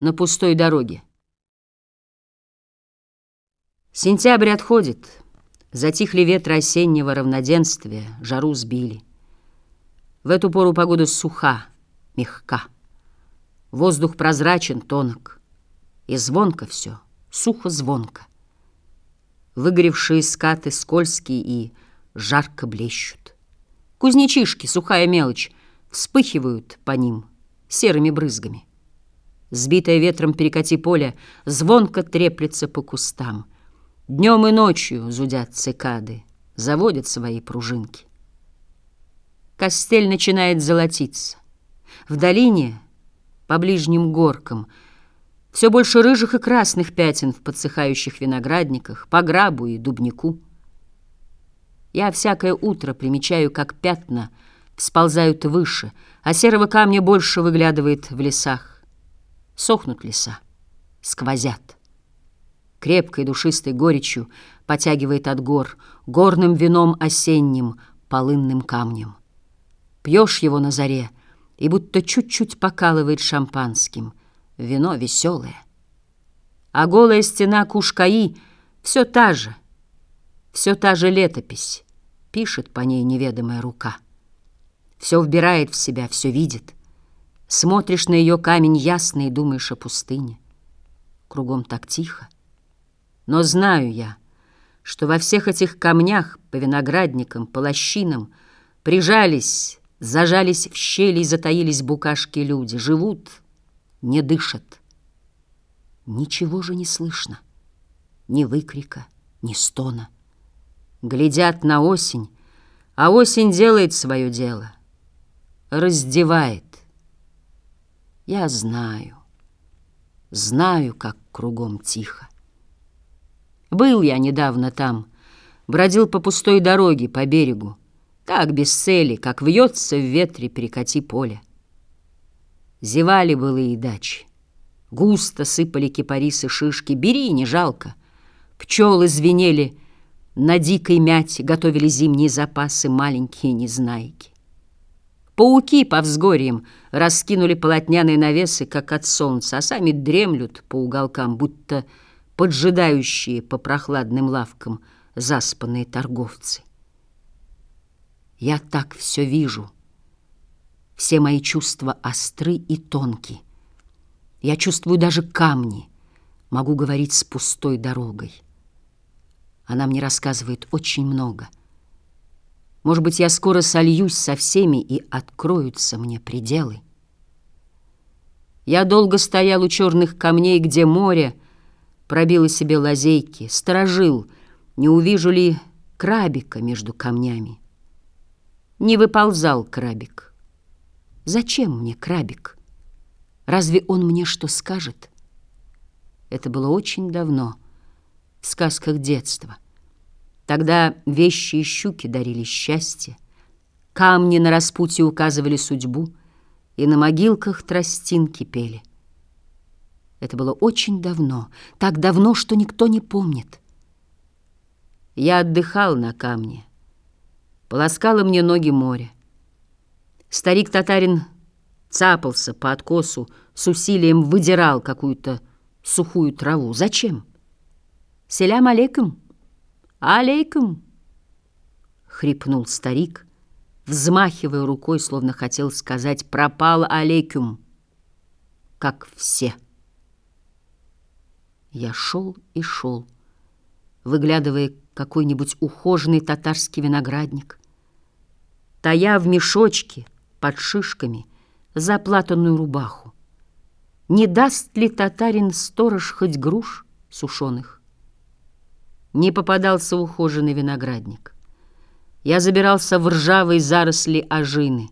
на пустой дороге. Сентябрь отходит, затихли ветры осеннего равноденствия, жару сбили. В эту пору погода суха, мягка. Воздух прозрачен, тонок, и звонко все, сухо-звонко. Выгоревшие скаты скользкие и жарко блещут. Кузнечишки, сухая мелочь, вспыхивают по ним серыми брызгами. Сбитое ветром перекати поле звонко треплется по кустам. Днем и ночью зудят цикады, заводят свои пружинки. Костель начинает золотиться. В долине, по ближним горкам, все больше рыжих и красных пятен в подсыхающих виноградниках, по грабу и дубнику. Я всякое утро примечаю, как пятна всползают выше, а серого камня больше выглядывает в лесах. Сохнут леса, сквозят. Крепкой душистой горечью потягивает от гор, горным вином осенним, полынным камнем. Пьешь его на заре, и будто чуть-чуть покалывает шампанским. Вино веселое. А голая стена Кушкаи все та же, все та же летопись. Пишет по ней неведомая рука. Все вбирает в себя, все видит. Смотришь на ее камень ясно и думаешь о пустыне. Кругом так тихо. Но знаю я, что во всех этих камнях, по виноградникам, по лощинам, прижались, зажались в щели и затаились букашки люди, живут, не дышат. Ничего же не слышно, ни выкрика, ни стона. Глядят на осень, а осень делает свое дело, раздевает, я знаю, знаю, как кругом тихо. Был я недавно там, бродил по пустой дороге, по берегу, так без цели, как вьется в ветре перекати поле. Зевали былые дачи, густо сыпали кипарисы шишки, бери, не жалко. Пчелы звенели на дикой мяте, готовили зимние запасы маленькие незнайки. Пауки по взгорьям раскинули полотняные навесы, как от солнца, а сами дремлют по уголкам, будто поджидающие по прохладным лавкам заспанные торговцы. Я так все вижу. Все мои чувства остры и тонки. Я чувствую даже камни, могу говорить с пустой дорогой. Она мне рассказывает очень много — может быть, я скоро сольюсь со всеми, и откроются мне пределы. Я долго стоял у черных камней, где море пробило себе лазейки, сторожил, не увижу ли крабика между камнями. Не выползал крабик. Зачем мне крабик? Разве он мне что скажет? Это было очень давно, в сказках детства — Тогда вещи и щуки дарили счастье, камни на распутье указывали судьбу, и на могилках тростинки пели. Это было очень давно, так давно, что никто не помнит. Я отдыхал на камне, полоскало мне ноги море. Старик-татарин цапался по откосу, с усилием выдирал какую-то сухую траву. Зачем? «Селям алейкум!» «Алейкум!» — хрипнул старик, взмахивая рукой, словно хотел сказать «пропал алейкум!» как все. Я шел и шел, выглядывая какой-нибудь ухоженный татарский виноградник, тая в мешочке под шишками заплатанную рубаху. Не даст ли татарин сторож хоть груш сушеных? Не попадался ухоженный виноградник. Я забирался в ржавые заросли ожины.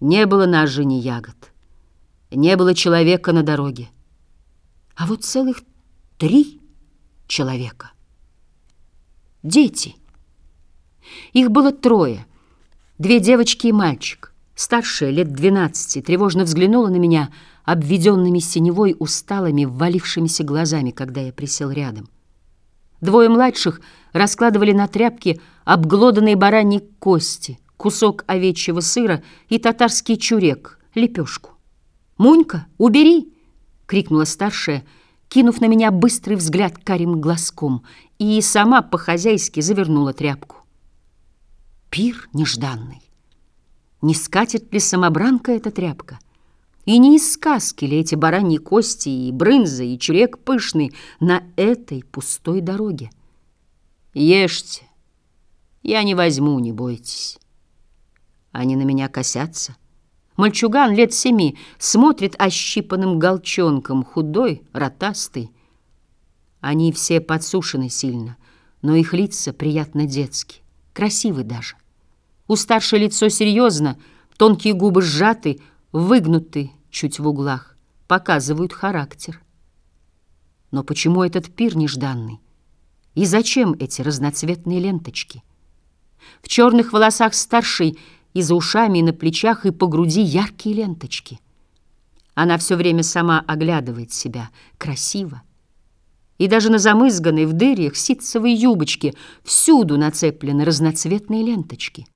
Не было на ожине ягод. Не было человека на дороге. А вот целых три человека. Дети. Их было трое. Две девочки и мальчик. Старшая, лет двенадцати, тревожно взглянула на меня обведенными синевой усталыми, ввалившимися глазами, когда я присел рядом. Двое младших раскладывали на тряпке обглоданные бараньи кости, кусок овечьего сыра и татарский чурек, лепешку. «Мунька, убери!» — крикнула старшая, кинув на меня быстрый взгляд карим глазком, и сама по-хозяйски завернула тряпку. Пир нежданный. Не скатит ли самобранка эта тряпка? И не из сказки ли эти бараньи кости и брынза, и чурек пышный на этой пустой дороге? Ешьте, я не возьму, не бойтесь. Они на меня косятся. Мальчуган лет семи смотрит ощипанным голчонком, худой, ротастый. Они все подсушены сильно, но их лица приятно детски, красивы даже. У старшей лицо серьезно, тонкие губы сжаты, выгнуты чуть в углах, показывают характер. Но почему этот пир нежданный? И зачем эти разноцветные ленточки? В черных волосах старшей и за ушами, и на плечах, и по груди яркие ленточки. Она все время сама оглядывает себя, красиво. И даже на замызганной в дырях ситцевой юбочке всюду нацеплены разноцветные ленточки —